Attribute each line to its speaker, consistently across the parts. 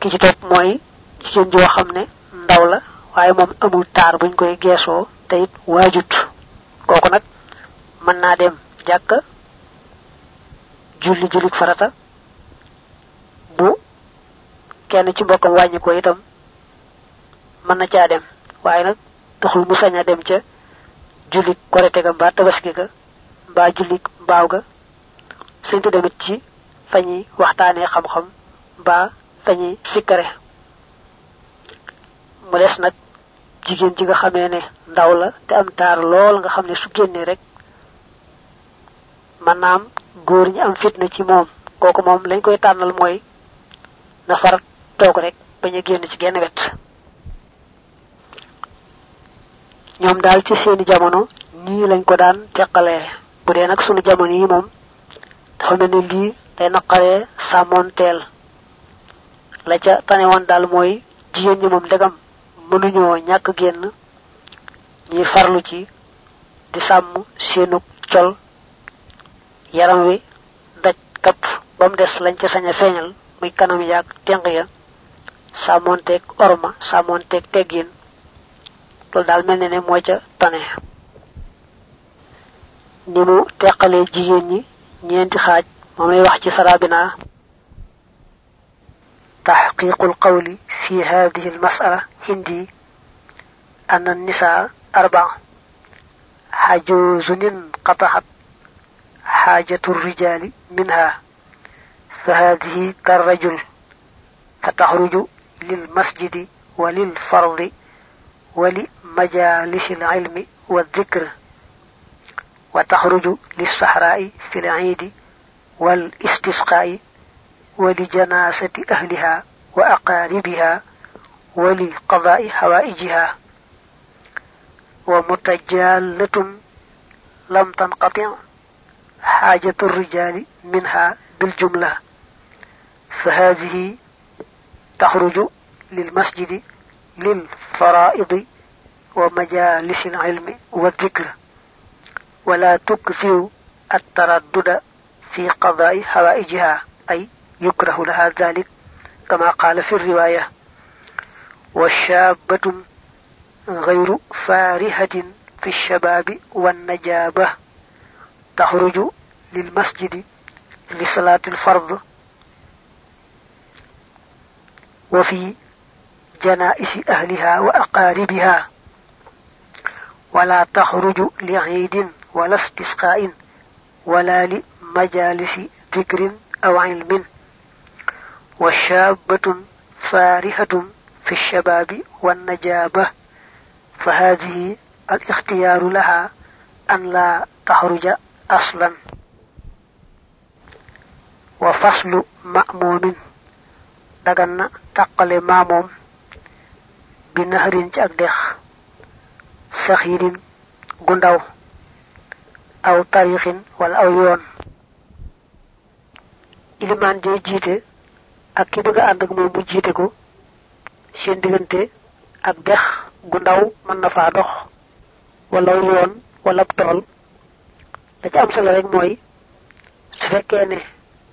Speaker 1: ki ci topp mooy jigéen joo xam ne ndaw la waaye moom amul taar buñ koy geesoo te it waajut. Kooku nag dem jàkka julli jullik farata bu kenn ci mbokkam wàññi ko itam mën na caa dem. Waaye nag taxul mu sañ a dem ca jullik korite ga mbaa tabaski ga mbaa jullik mbaaw ga sëñtu demit ci fañi waxtaanee xam-xam mbaa fañi sikkare. Mu des nag jigéen ji nga xamee ne ndaw la te am taar lool nga xam ne su génnee rek man naam góor ñi am fitna ci moom. Kooku moom lañ koy tànnal mooy na far toog rek bañ a génn ci genn wet. Ñoom daal ci seeni jamono nii lañ ko daan bu jamono yi dafa la ca tane woon daal mooy jigéen ñi moom ndegam mënuñoo ñàkk génn ñuy farlu ci di sàmm seenu col yaram wi daj kapp ba mu des lañ ca sañ a feeñal muy kanam yaag tenq ya orma sàmmoonteeg teggin. Loolu daal mel ne mooy ca tane. Ni mu teqalee jigéen ñi ñeenti xaaj moom lay wax ci sarabina تحقيق القول في هذه المسألة. هندي أن النساء أربع حجوز انقطعت حاجة الرجال منها فهذه كالرجل فتخرج للمسجد وللفرض ولمجالس العلم والذكر وتخرج للصحراء في العيد والاستسقاء ولجناسة أهلها وأقاربها ولقضاء حوائجها. ومتجالة لم تنقطع حاجة الرجال منها بالجملة. فهذه تخرج للمسجد للفرائض ومجالس العلم والذكر. ولا تكثر التردد في قضاء حوائجها أي يكره لها ذلك كما قال في الرواية. وشابة غير فارهة في الشباب والنجابة تخرج للمسجد لصلاة الفرض وفي جنائس أهلها وأقاربها. ولا تخرج لعيد ولا استسقاء ولا لمجالس ذكر أو علم. وشابة فارهة في الشباب والنجابة. فهذه الاختيار لها أن لا تخرج أصلا. وفصل مأموم دغنا تقل ماموم. بنهر جاك سخير غنداو أو طريق ولا أو يون iliman je jité ak ki bëgg and ak mom bu jité ko seen digënté ak dex gu ndaw mën na faa dox wala yoon wala tool. Da ci am solo rek mooy su fekkee ne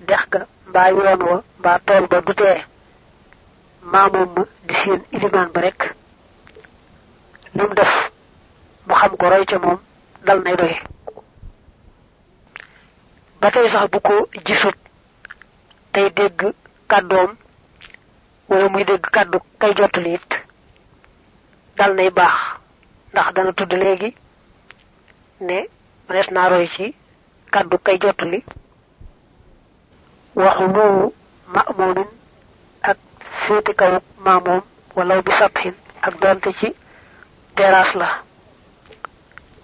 Speaker 1: dex ga mbaa yoon wa mbaa tool ba du tee maamoom ma di seen iliman ba rek. Lu def mu xam ko roy ca moom dal nay doy. Ba tey sax bu ko gisut tey dégg kàddoom wala muy dégg kàddu kay jottali it dal nay baax ndax dana tudd léegi ne manees naa roy ci kàddu kay jottali ak féete kaw maamoom walaw bi sabhin ak donte ci la.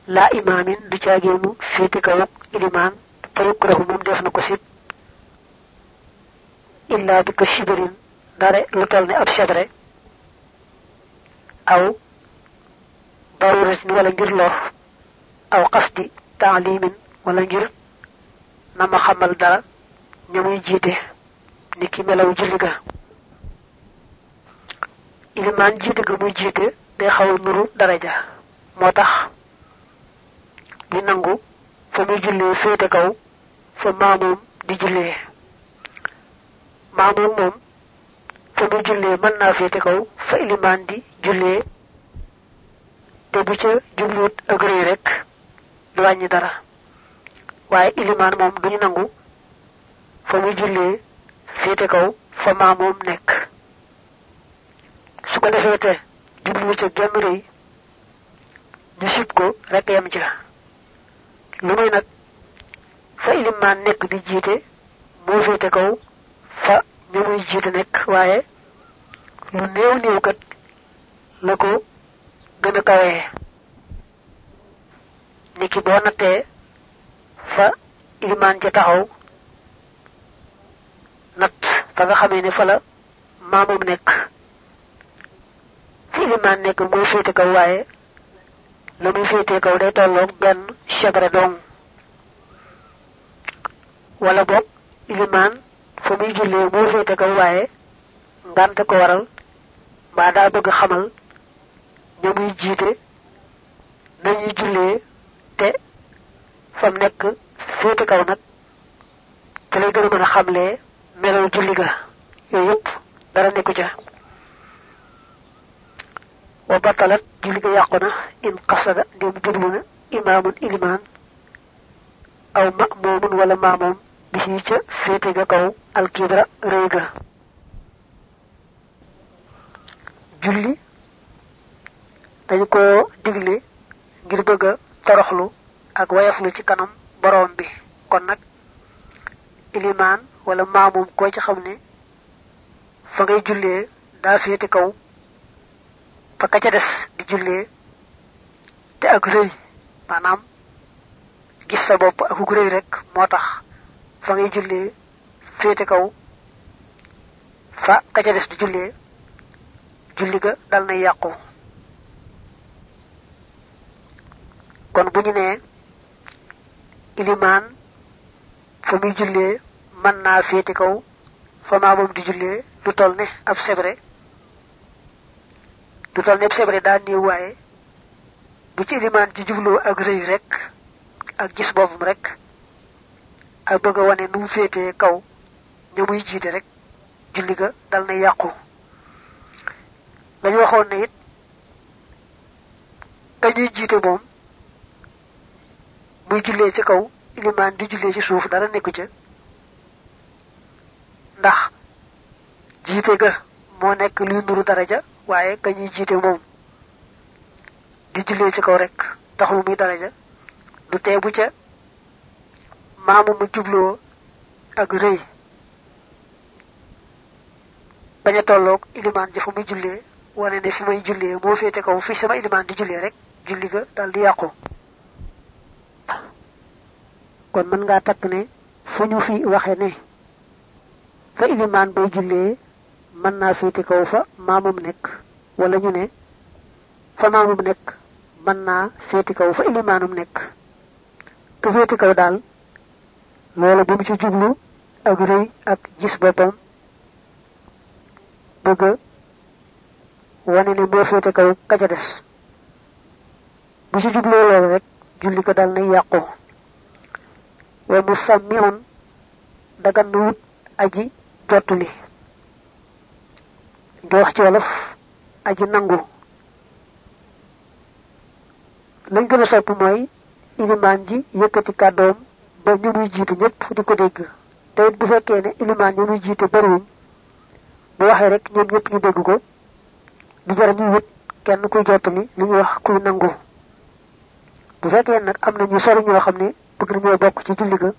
Speaker 1: La imamin du caageenu féete kaw yukrahu moom def na sit illa bi ko shibirin dare lu tol ne ab shadre aw darurat ni wala ngir lor. Aw qasdi taalimin wala ngir nama xamal dara ñamuy jiite. Ni ki melaw julli ga. Ilimaan jiite ga muy jiite day xaw nuru daraja. Moo tax ñu nangu fa muy jullee féete kaw fa maamoom di jullee. Maamoom moom fa muy jullee mën naa féete kaw fa ilimaan di jullee te bu ca jubluut ak rëy rek du wàññi dara. Waaye ilimaan moom duñu nangu fa muy jullee féete kaw fa maa moom nekk. Su ko defee te jublu ca genn rëy ñu sib ko rek ca. Lu muy nag fa ilimaan nekk di jiite moo féete kaw fa ña muy jiite nekk waaye lu néew néew kat la ko gën a kawee. Niki boo nattee fa ilimaan ja taxaw nat fa nga xamee ne fa la maamam nekk. Fi ilimaan nekk mooy féete kaw waaye la muy féete kaw day tolloog benn dong. Wala boog fa muy jullee moo féete kaw waaye ngànt ko waral mbaa daa bëgg xamal ña muy jiite nañuy jullee te fam nekk féete kaw nag te lay gën a mën a xamlee melaw julli ga yooyu dara nekku ca wa batalat julli ga yàqu in qasada ndem jublu na imaamun ilimaan aw ma'mumun wala maamoom bi ca féete ga kaw alkibra rëy ga. Julli dañ ko digle ngir bëgg toroxlu ak wayaflu ci kanam borom bi. Kon nag ilimaan wala maamum ko ci xam ne fa ngay jullee daa féete kaw fa ka ca des di jullee te ak rëy. Maanaam gis sa bopp ak rek moo fa ngay jullee féete kaw. Fa ka ca des di jullee julli ga dal na yàqu. Kon bu ñu nee ilimaan fa muy jullee mën naa féete kaw fa maamam di jullee du toll ne ab sebre. Du toll ne ab sebre daa néew waaye bu ci ilimaan ci ak rek ak gis rek ak bëgg a wane nu mu féetee kaw ña muy jiite rek julli ga dal na yàqu. Lañu waxoon ne it dañuy jiite moom muy jullee ci kaw ilimaan di jullee ci suuf dara nekku ca. Ndax jiite ga moo nekk luy nuru daraja waaye ka ñuy jiite moom di jullee ci kaw rek taxul muy daraja du tee ca maamu mu jubloo ak rëy. Bañ a tolloog ilimaan ja fa muy jullee wane ne fi may jullee moo kaw fi sama ilimaan di jullee rek julli ga dal di yàqu. Kon mën ngaa takk ne fu ñu fi waxe ne fa ilimaan bay jullee mën naa féete kaw fa maamum wala ñu ne fa maamum nekk mën naa féete kaw fa ilimaanum nekk. Te féete kaw loolu bu mu ci jublu ak rëy ak gis boppam bëgg wane ne moo féete kaw ka ca des. Bu ci jubloo loolu rek julli ko dal na yàqu. Wa mu sàmmiwoon dagan na wut aji jottuli. Di wax ci wolof aji nangu. Lañ gën a sopp mooy ilimaan ji yëkkati kàddoom ba ñu muy jiite ñëpp di ko dégg. Te it bu fekkee ne ilimaan ñu muy jiite bariwuñ bu waxee rek ñoom ñëpp ñu dégg ko du jar ñuy wut kenn kuy jottali li ñuy wax kuy nangu. Bu fekkee nag am na ñu sori ñoo xam ne bëgg nañoo bokk ci julli ga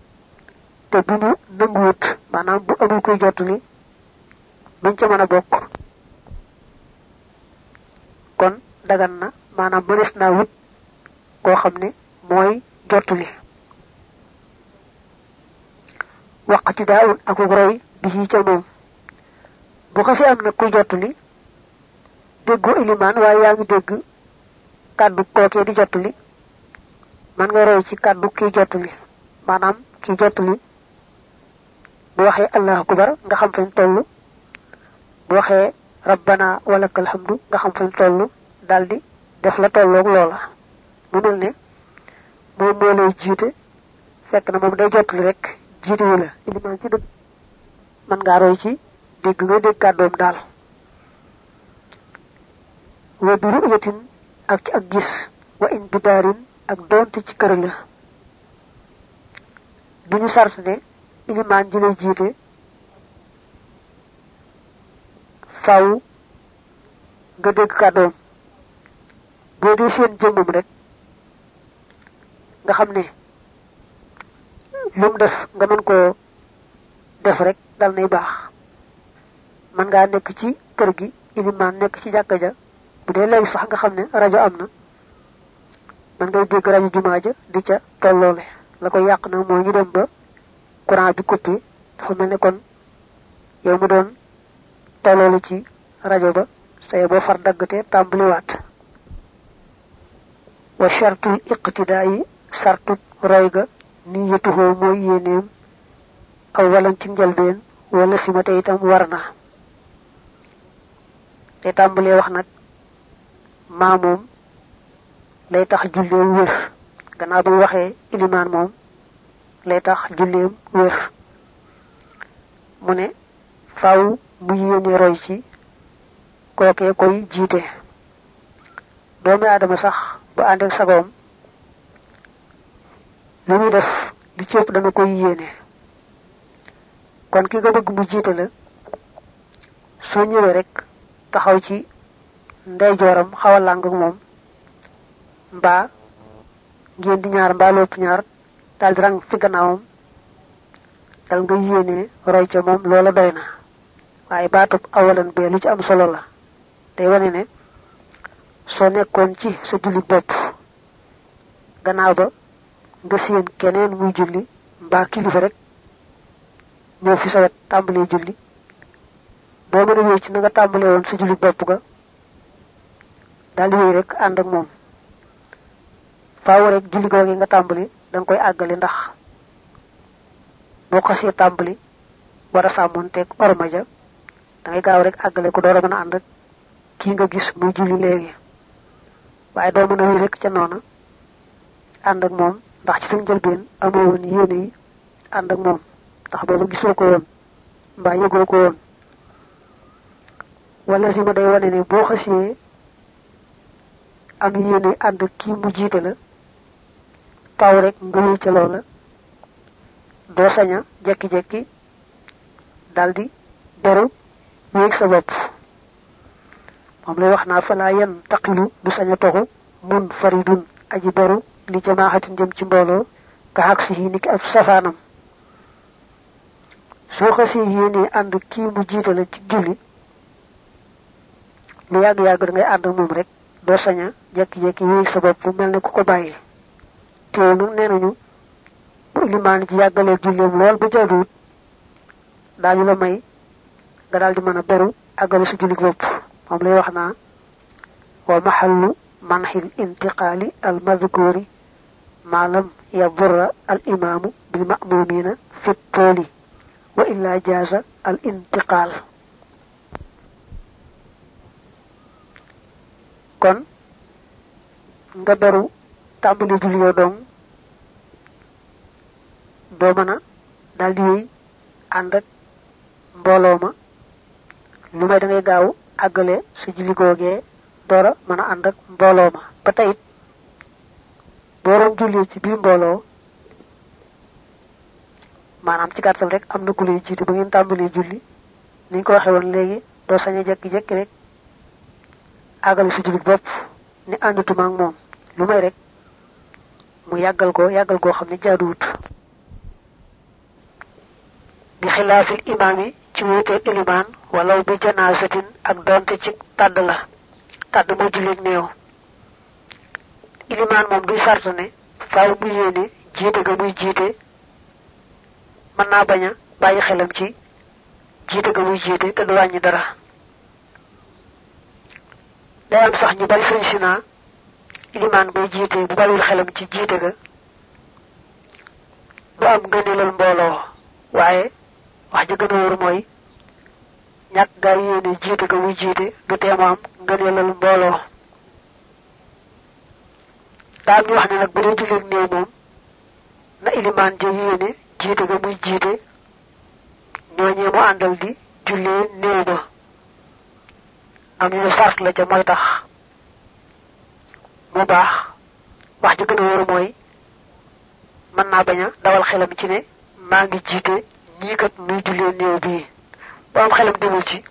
Speaker 1: te bu ñu nanguwut maanaam bu amul kuy jottali duñ ca mën a bokk. Kon dagan na maanaam mënees naa wut koo xam ne mooy jottali ci daawul ak roy bi ci ca moom bu xasee am nag kuy jottali déggoo ilimaan waaye yaa ngi dégg kàddu kookee di jottali man nga roy ci kàddu kiy jottali maanaam kiy jottali bu waxee allahu akbar nga xam fañ toll bu waxee rabbana walakal hamdu nga xam fañ toll daldi def la tolloog loola mu mel ne moom moo lay jiite fekk na moom day jottali rek jiite la ilimaan ci dëgg man ngaa roy ci dégg nga dégg kàddoom daal wa bi ru'yatin ak ci ak gis wa in bidarin ak donte ci kër la bu ñu sart ne ilimaan ji lay jiite faw nga dégg kàddoom boo dee seen jëmmam rek nga xam ne lu mu def nga mën koo def rek dal nay baax. Man ngaa nekk ci kër gi ilimaan nekk ci jàkka ja bu dee léegi sax nga xam ne rajo am na man ngay dégg rajo jumaa ja di ca tolloole. La ko yàq na mooy ñu dem ba courant bi coupé dafa mel ne kon yow mu doon tolloole ci rajo ba say boo far daggate tàmbaliwaat. Wa shartul iqtidaayi sartu roy ga niyatuhoo mooy yéeneem aw walan ci njalbeen wala simate itam war na. Te tàmbalee wax nag maa moom lay tax julleem wér. Gannaaw ba mu waxee ilimaan moom lay tax julleem wér. Mu ne faaw mu yéene roy ci kookee koy doomi sax bu ànd ak sagoom li muy def li ci ëpp dana koy yéene. Kon ki nga bëgg mu jiite la soo ñëwee rek taxaw ci ndeyjooram xaw a làng moom mbaa ngeen di ñaar mbaa lopp ñaar daal di rang fi gannaawam dal nga yéene roy ca moom loola doy na. Waaye baatub awalan bee lu ci am solo la. Day wane ne soo nekkoon ci sa bopp gannaaw ba nga seen keneen muy julli mbaa kilifa rek ñëw fi sa wet tàmbalee julli. Boo mën a ci na nga tàmbalee woon sa julli bopp ga daal di rek ànd ak moom. Faaw rek julli googu nga tàmbali da nga koy àggale ndax boo xasee tàmbali war a sàmmonteeg orma ja da ngay gaaw rek àggale ko door a mën a ànd kii nga gis muy julli léegi. Waaye doo mën a rek ca noona ànd ak moom ndax ci sa njëlbeen amoo woon yéene yi ànd ak moom. Ndax booba gisoo ko woon mbaa yëgoo ko woon. Wala si ma day wane ne boo xasee am yéene ànd kii mu jiite la taw rek nga ca loola. Doo saña jekki-jekki daldi beru wéeg sa bopp. Moom lay wax naa falaa yan taqilu du saña toxu mun faridun aji beru li jamaaxatin jëm ci mbooloo ka xaq si yi niki ab safaanam. Soo xasee yéenee ànd kii mu jiite la ci julli lu yàgg-yàgg da ngay ànd moom rek doo saña jekki-jekki wéeg sa bopp mel ne ku ko bàyyi. Teew nag nee nañu bu ilimaan ji yàggalee julleem lool ba jaaduwut daañu la may nga daal di mën a beru àggale sa julli bopp moom lay wax naa wa maxallu manxil intiqaali al madkuri ma lam yadurra al imaamu bil ma'mumina fi tooli wa illa jaaza al intiqaal kon nga beru tàmbali julli yow dong doo mën a daal di wéy ànd ak mbooloo ma. Lu may da ngay gaaw àggale sa julli googee doora mën a ànd ak mbooloo ma doon jullee ci biir mbooloo. Maanaam ci gàttal rek am na ku lay jiite ba ngeen tàmbalee julli. Ni ko waxee woon léegi doo sañ a jekki-jekki rek. Àggale sa julli bopp ni àndatuma ak moom. Lu may rek mu yàggal ko yàggal koo xam ne jaaduwut. Bi xilaafil imaam yi ci wuuteeg ilimaan walaw bi janaasatin ak donte ci la ilimaan moom duy sart ne faaw mu yéene jiite ga muy jiite mën naa bañ a bàyyi xelam ci jiite ga muy jiite te du wàññi dara. Day am sax ñu bari sëñ si naa ilimaan bay jiite bu bàyyiwul xelam ci jiite ga du am ngëneelal mbooloo waaye wax ji gën a wóor mooy ñàkk gaa yéene jiite ga muy jiite du teemu am mbooloo daa am ñu wax ne nag bu dee julleeg néew moom na ilimaan ja yéene jiite ga muy jiite ñooñee mu àndal di jullee néew ba am ñu ne sart la ca mooy tax mu baax. Wax ji gën a wóor mooy mën naa bañ a dawal xelam ci ne maa ngi jiite ñii kat muy jullee néew bii bu am xelam demul ci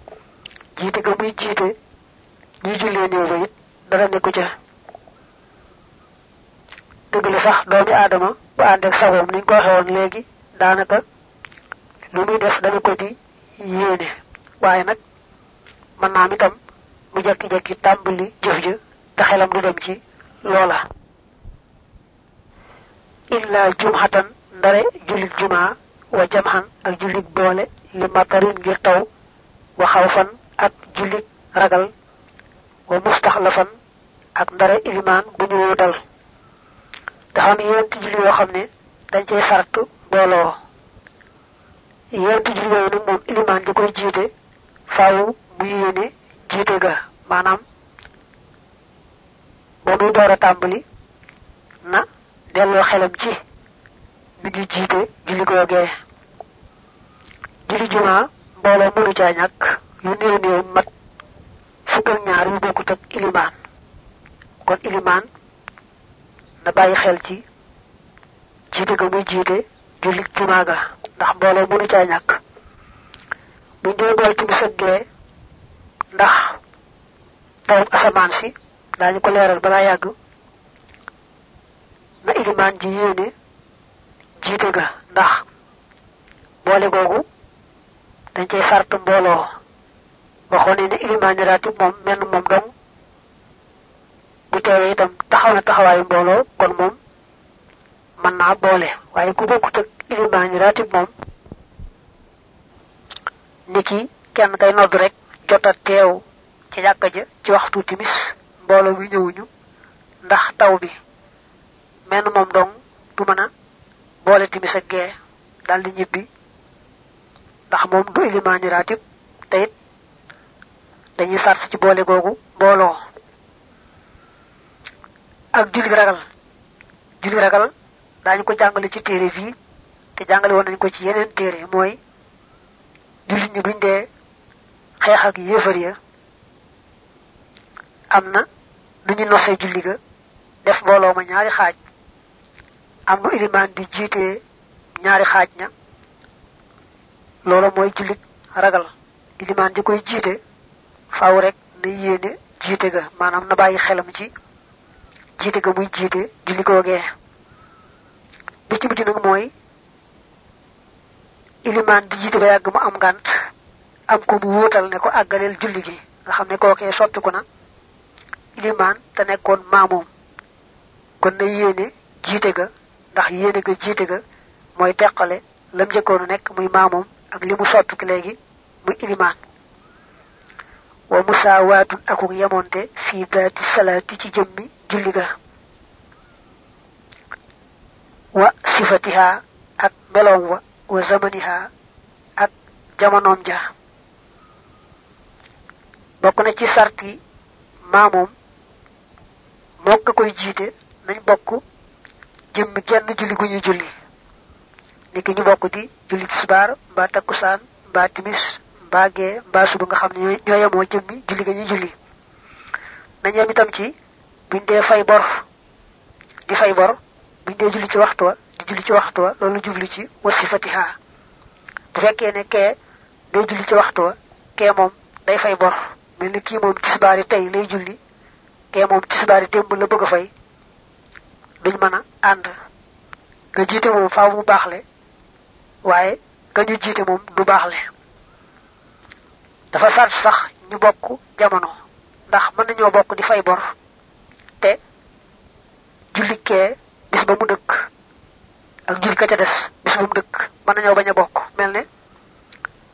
Speaker 1: jiite ga muy jiite ñuy jullee néew ba it dara nekku ca dëgg la sax doomi aadama bu ànd ak sagoom niñ ko waxe woon léegi daanaka lu muy def dana ko di yéene. Waaye nag mën naa am itam mu jekki-jekki tàmbali jëf ja te xelam du dem ci loola. Illa jumhatan ndare julit juma wa jamhan ak julit boole li matarin ngir taw wa xawfan ak julit ragal wa mustaxlafan ak ndare ilimaan bu ñu wutal dafa am yent julli yoo xam dañ cay sartu booloo yent julli yooyu nag moom ilimaan ji koy jiite faaw mu yéene jiite ga. Maanaam ba muy door a tàmbali na delloo xelam ci mi ngi jiite julli googee. Julli juma mbooloo mënu caa ñàkk yu néew néew mat fukk ak ñaar yu bokkut ak ilimaan. Kon ilimaan na bàyyi xel ci jiite ga muy jiite julli juma ga ndax mbooloo mënu caa ñàkk. buñ dee bool timis ak gee ndax tawub asamaan si daañu ko leeral balaa yàgg na ilimaan ji yéene jiite ga ndax boole googu dañ cay sart mbooloo. ne moom menn moom dong bu teewee itam taxaw na taxawaayu mbooloo kon moom mën naa boole. Waaye ku bokkut ak ilimaan yi raatib moom niki kenn kay nodd rek jota teew ci jàkka ja ci waxtu timis mbooloo bi ñëwuñu ndax taw bi menn moom dong du mën a boole timis ak gee daldi ñibbi ndax moom du ilimaani raatib te it dañuy sart ci boole googu mbooloo ak julli ragal. Julli ragal daañu ko jàngale ci téere fii te jàngale woon nañu ko ci yeneen téere mooy jullit ñi buñ dee xeex ak yéefar ya am na nu ñu nosee julli ga def mbooloo ma ñaari xaaj. Am nu ilimaan di jiitee ñaari xaaj ña. Loolu mooy jullit ragal. Ilimaan di koy jiite faaw rek na yéene jiite ga maanaam na bàyyi xelam ci jiite ga muy jiite julli googee. Bi ci mujj nag mooy ilimaan di jiite ba yàgg mu am ngànt am ko mu wóotal ne ko àggaleel julli gi. Nga xam ne kookee soppiku na ilimaan te nekkoon maamoom. Kon na yéene jiite ga ndax yéene ga jiite ga mooy teqale lam njëkkoonu nekk muy maamoom ak li mu soppiku léegi muy ilimaan. Wa musaawaatun akuk salaati ci jëmmi julli ga wa sifatiha ak meloom wa wa zamaniha ak jamonoom ja. Bokk na ci sarti moo nga koy jiite nañ bokk jëmmi genn julli gu ñuy julli. Niki ñu bokk di julli tisbaar mbaa takkusaan mbaa timis mbaa gee mbaa suba nga xam ne ñoo yemoo julli ga julli. Nañ yem itam ci buñ dee fay bor di fay bor buñ dee julli ci waxtu wa di julli ci waxtu wa loolu jubli ci wasi fatiha. Bu fekkee ne kee day julli ci waxtu wa kee moom day fay bor. Mel ni kii moom tisbaari tey lay julli kee moom tisbaari démb la bëgg fay. Duñ mën a ànd. Nga jiite moom faaw mu baaxle waaye nga ñu jiite moom du baaxle. Dafa sart sax ñu bokk jamono ndax mën nañoo bokk di fay bor te julli kee bis ba mu dëkk. Ak julli ka ca des bis ba mu dëkk. Mën nañoo bañ a bokk. Mel ne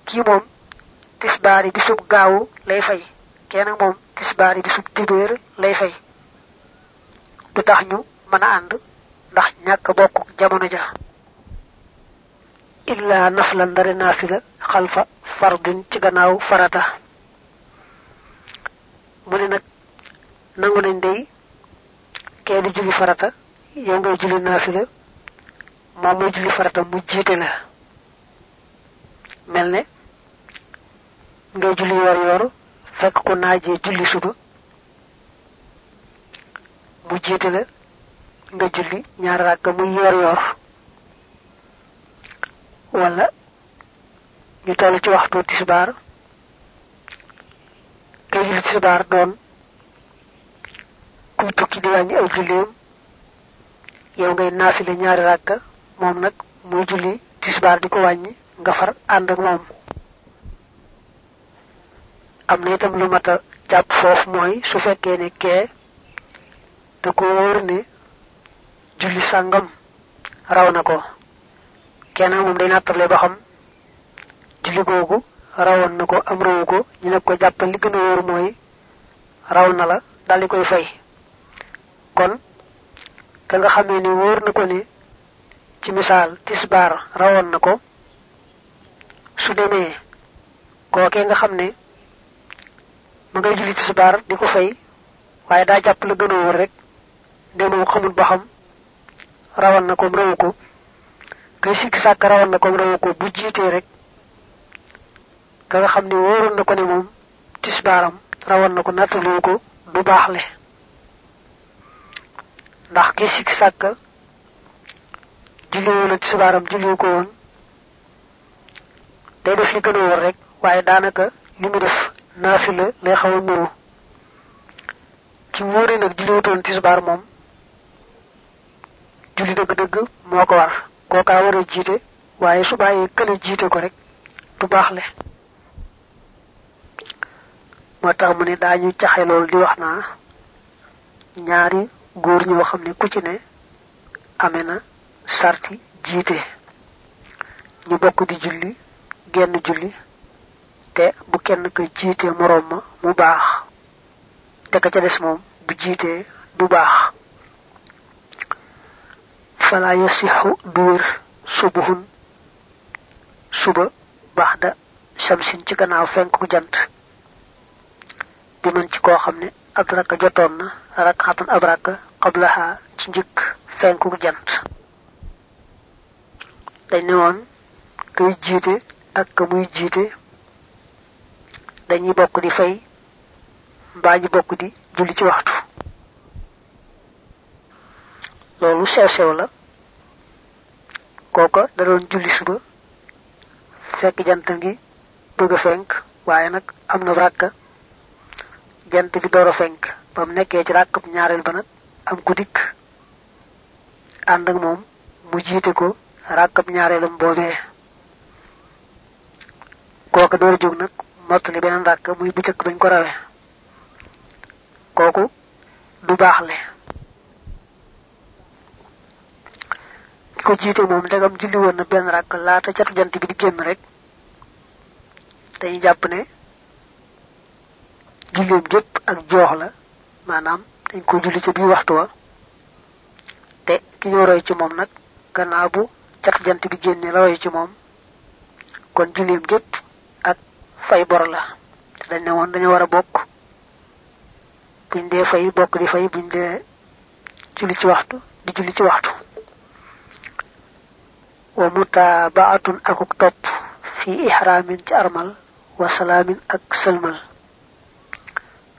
Speaker 1: kii moom tisbaari bisub gaawu lay fay. Kee nag moom yi bisub dibéer lay fay. Du tax ñu mën a ànd ndax ñàkk bokk jamono ja. Illa nafla ndare naafila xalfa fardin ci gannaaw farata. Mu ne nag nangu nañ day kee di julli farata yow ngay julli naafila moom muy julli farata mu jiite la. Mel ne ngay julli yor yor fekk ko naajee julli suba mu jiite la nga julli ñaar rakk muy yor yor wala ñu toll ci waxtu tisbaar kay julli tisbaar doon kuy tukki di wàññi ay julleem yow ngay naafile ñaari rakka moom nag muy julli tisbaar di ko wàññi nga far ànd ak moom. Am na itam lu mata jàpp foofu mooy su fekkee ne kee da ko wóor ne julli sàngam raw na ko. Kenn moom day nattale ba xam julli googu rawoon na ko am rawu ko ñu ne ko jàppal li gën a wóor mooy raw na la koy fay kon ka nga xamee ni wóor na ko ne ci misaal tisbaar rawoon na ko su demee kookee nga xam ne ma ngay julli tisbaar di ko fay waaye daa jàpp la gën wóor rek de xamul ba xam rawan na ko rawu ko. Kay sikki sàkk rawan na ko rawu ko. Bu jiitee rek ka nga xam ne wóoroon na ko ne moom tisbaaram rawan na ko nattaliwu ko du baaxle ndax ki sikki sàkk julli woon tisbaaram julliwu ko woon. Day def li gën a wóor rek waaye daanaka li mu def naafila lay xaw a nuru ci wóore nag julliwutoon tisbaar moom julli dëgg-dëgg moo ko war. Kookaa war a jiite waaye su bàyyee kële jiite ko rek du baax le. Moo tax mu ne daañu caxe loolu di wax naa ñaari góor ñoo xam ne ku ci ne amee sarti jiite. Ñu bokk di julli genn julli te bu kenn ka jiite moroom ma mu baax. Te ka ca des moom bu jiitee du baax. Fala yasixu subuhun. Suba baxda shamsin ci gannaaw fenku jant. Bi man ci koo xam adraka jotoon na rakxatan abraka qablaha ci njëkk fenku jant. Dañ ne woon kay jiite ak ka muy jiite dañuy bokk di fay mbaa ñu bokk di julli ci waxtu. Loolu sew sew la kooka da doon julli suba fekk jant ngi bëgg fenk waaye nag am na rakka jant bi door a fenk ba mu nekkee ci ràkkab ñaareel ba nag am ku dikk ànd ak moom mu jiite ko ràkkab ñaareelam boobee. Kooka door jóg nag mottali beneen ràkk muy bu jëkk bañ ko rawee. Kooku du baaxle ko jiite moom julli na benn laata catu jant bi di génn rek jàpp ne julleem gépp ak joox la maanaam dañ ko julli ci biir waxtu wa. Te ki ñu roy ci moom nag gannaaw bu catu jant bi génne la roy ci moom kon julleem gépp ak fay bor la. Dañ ne woon dañu war a bokk. Buñ dee fay bokk di fay buñ dee julli ci waxtu di julli ci waxtu. Wa mutabaatun akuk topp fi ihramin ci armal wa salaamin ak sëlmal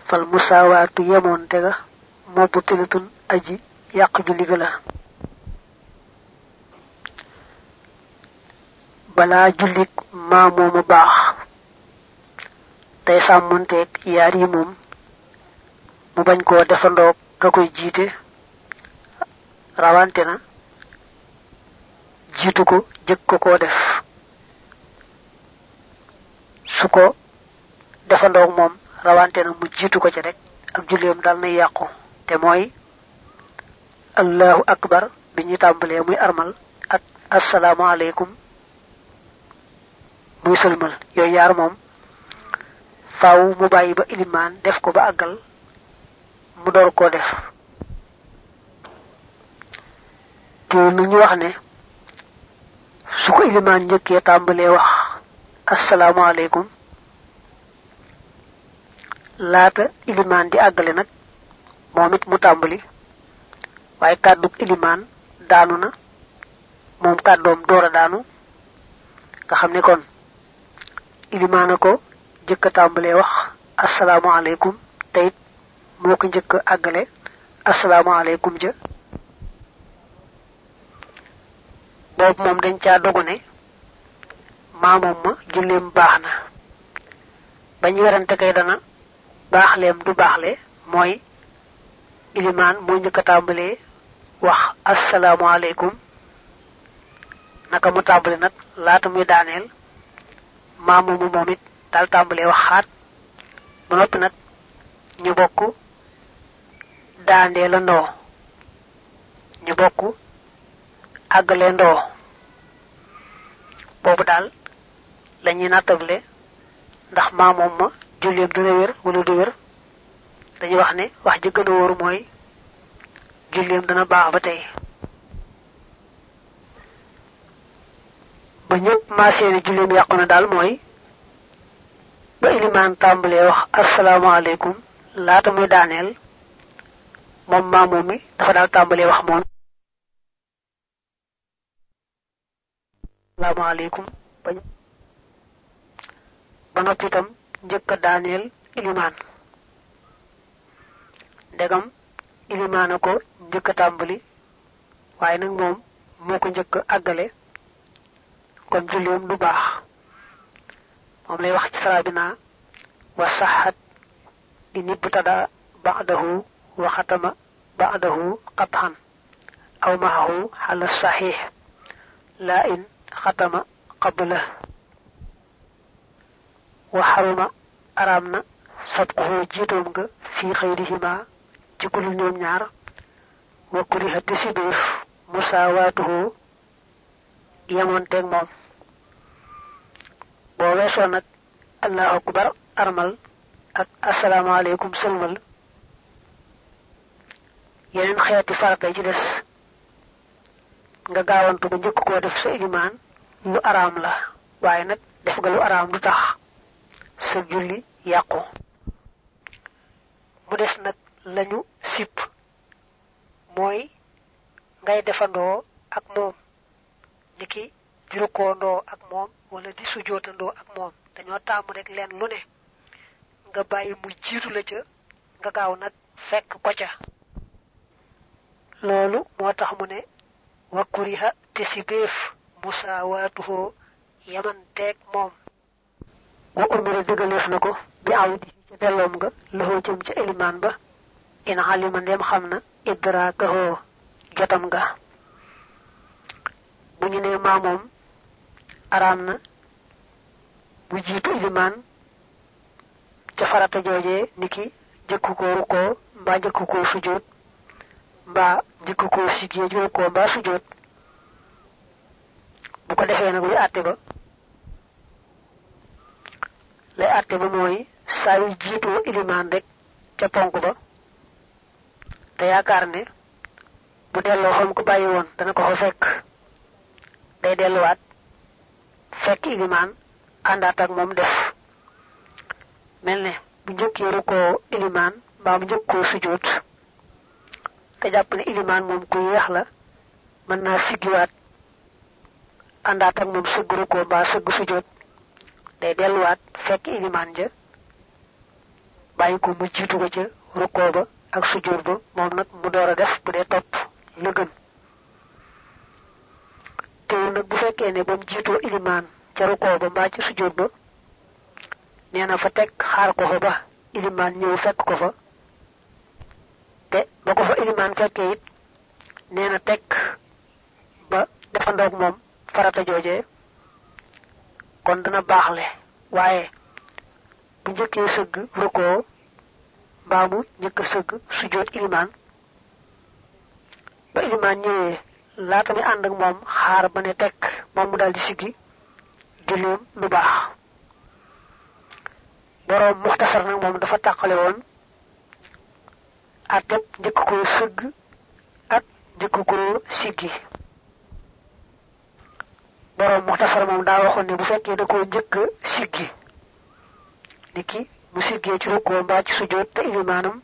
Speaker 1: fal musaawaatu yemoon tega mobbu tilatun aji yàq julli ga la balaa jullik maa moomu baax tey sàmmonteeg yaar yi moom mu bañ ka koy jiite rawante na jiitu ko jëkk ko koo def. Su ko defandoog rawante na mu jiitu ko ci rek ak julleem dal na yàqu. Te mooy allahu akbar bi ñu tàmbalee muy armal ak assalaamu aleykum muy sëlmal. Yooyu yaar moom faaw mu ba ilimaan def ko ba àggal mu door koo def. Te nu ñu wax ne su ko wax asalaamaaleykum laata ilimaan di àggale nag moom it mu tàmbali. Waaye ilimaan daanu na moom kàddoom door a daanu. Nga xam ne kon ilimaana ko jëkk a tàmbalee wax asalaamaaleykum te it moo ko njëkk àggale asalaamaaleykum ja. Boobu moom dañ caa dogu ne maamoom ma julleem baax na. Bañ werante kay dana baaxleem du baaxle mooy ilimaan moo njëkk a tàmbalee wax asalaamaaleykum. naka mu tàmbali nag laata muy daaneel maamomu moom it daal tàmbalee waxaat ba noppi nag ñu bokk daandee la ndoo. ñu bokk àggale ndoo. boobu daal lañuy nattable ndax maamoom ma julleem dina wér wala du wér. Dañuy wax ne wax ji gën a wóor mooy julleem dana baax ba tey. Ba ñëpp maaseeni julleem yàqu na daal ba ilimaan wax asalaamaaleykum. Laata muy daaneel moom maamoom mi dafa tàmbalee wax ba noppi itam njëkk a daaneel ilimaan. Ndegam ilimaana ko njëkk a tàmbali waaye nag moom moo ko njëkk a àggale. Kon julleem du baax. Moom lay wax ci sara bi naa wa saxat in ibtada ba'dahu wa xatama ba'dahu aw xala laa in xatama qabla wa xaruma araam na sabquhu jiitoom nga fii xayrihima ci kulul ñoom wa kuriha te sibeef musaawaatuhu yemoonteeg moom. Boo weesoo nag allahu akbar armal ak asalaamaaleykum sëlmal yeneen xeeti farata ci des nga gaawantu ba njëkk koo def sa ilimaan lu araam la waaye nag def nga lu sa julli yàqu. Mu des nag lañu sipp mooy ngay defandoo ak moom. Niki di rukkoondoo ak moom wala di sujootandoo ak moom. Dañoo taamu rek leen lu ne. Nga bàyyi mu jiitu la ca nga gaaw nag fekk ko ca. Loolu moo tax mu ne wa kuriha te si béef musaawaatuhoo yamanteeg moom wa umira dëgaleef na ko bi awdi ca delloom nga loxoo jëm ca elimaan ba. In xalima ndem xam na idraakahoo jotam nga bu ñu nee maa moom araam na. Bu jiitu ilimaan ca farata joojee niki jëkku ko rukkoo mbaa jëkku ko sujjóot mbaa jëkku ko siggee rukkoo mbaa sujjóot bu ko defee nag luy àtte ba lay àtte ba mooy saa yu jiitoo ilimaan rek ca ponk ba te yaakaar ne bu delloo fa mu ko bàyyi woon dana ko fekk. day delluwaat fekk ilimaan àndaat ak moom def. mel ne bu rukkoo ilimaan mbaa mu njëkkoo sujjóot te jàpp ne ilimaan moom ku yeex la mën naa siggiwaat àndaat ak moom sëgg rukkoo mbaa sëgg sujjóot day delluwaat fekk ilimaan ja bàyyi ko mu jiitu ko ca rukkoo ba ak sujjóot ba moom nag mu door a def bu dee topp la gën. Teewul nag bu fekkee ne ba mu ilimaan ca rukkoo ba mbaa ci sujjóot ba nee na fa teg xaar ko fa ba ilimaan ñëw fekk ko fa. Te ba ko fa ilimaan fekkee it nee na teg ba defandoog moom farata joojee kon dana baaxle. Waaye bu njëkkee sëgg rukkoo mbaa mu njëkk sëgg ilimaan. Ba ilimaan ñëwee laata mi ànd ak moom xaar ba ne tekk moom mu daal di siggi julleem lu baax. Boroom muxtasar nag moom dafa tàqale woon àtteb njëkk ko sëgg ak njëkk ko boroom muxtasar moom daa waxoon ne bu fekkee da koo njëkk siggi ni ki mu siggee ci rukkoo mbaa ci sujjóot te ilimaanam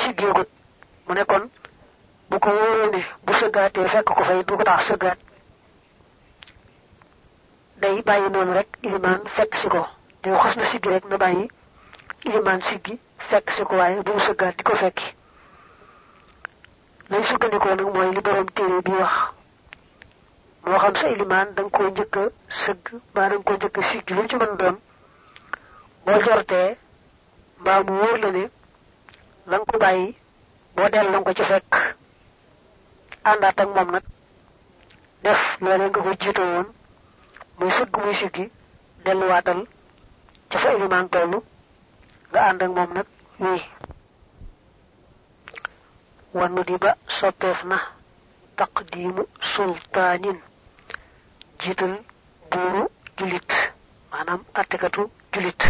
Speaker 1: siggeegut mu ne kon bu ko wóoree ne bu sëggaatee fekk ko fay du ko tax sëggaat day bàyyi noonu rek ilimaan fekk si ko day xas na siggi rek na bàyyi ilimaan siggi fekk si ko waaye bu mu sëggaat di ko fekki. Lay sukkandikoo nag mooy li borom téere bi wax moo xam sa ilimaan da nga koo njëkk a sëgg mbaa da nga koo njëkk a siggi lu ci mën doon boo jortee mbaa mu wóor la nga ko del la ko ci fekk. Ak moom nag def loolee nga ko jiitoo woon muy sëgg muy siggi delluwaatal ca fa ilimaan toll nga ànd ak moom nag wii wannu di ba na jiital buuru julit. Maanaam attekatu julit.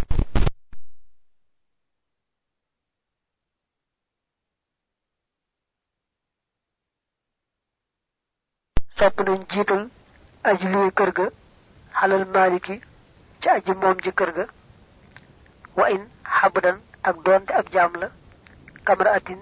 Speaker 1: Sopp nañ jiital aji luy kër ga xalal maliki ci aji moom ji kër ga wa in xabdan ak doonte ab jaam la kamra atin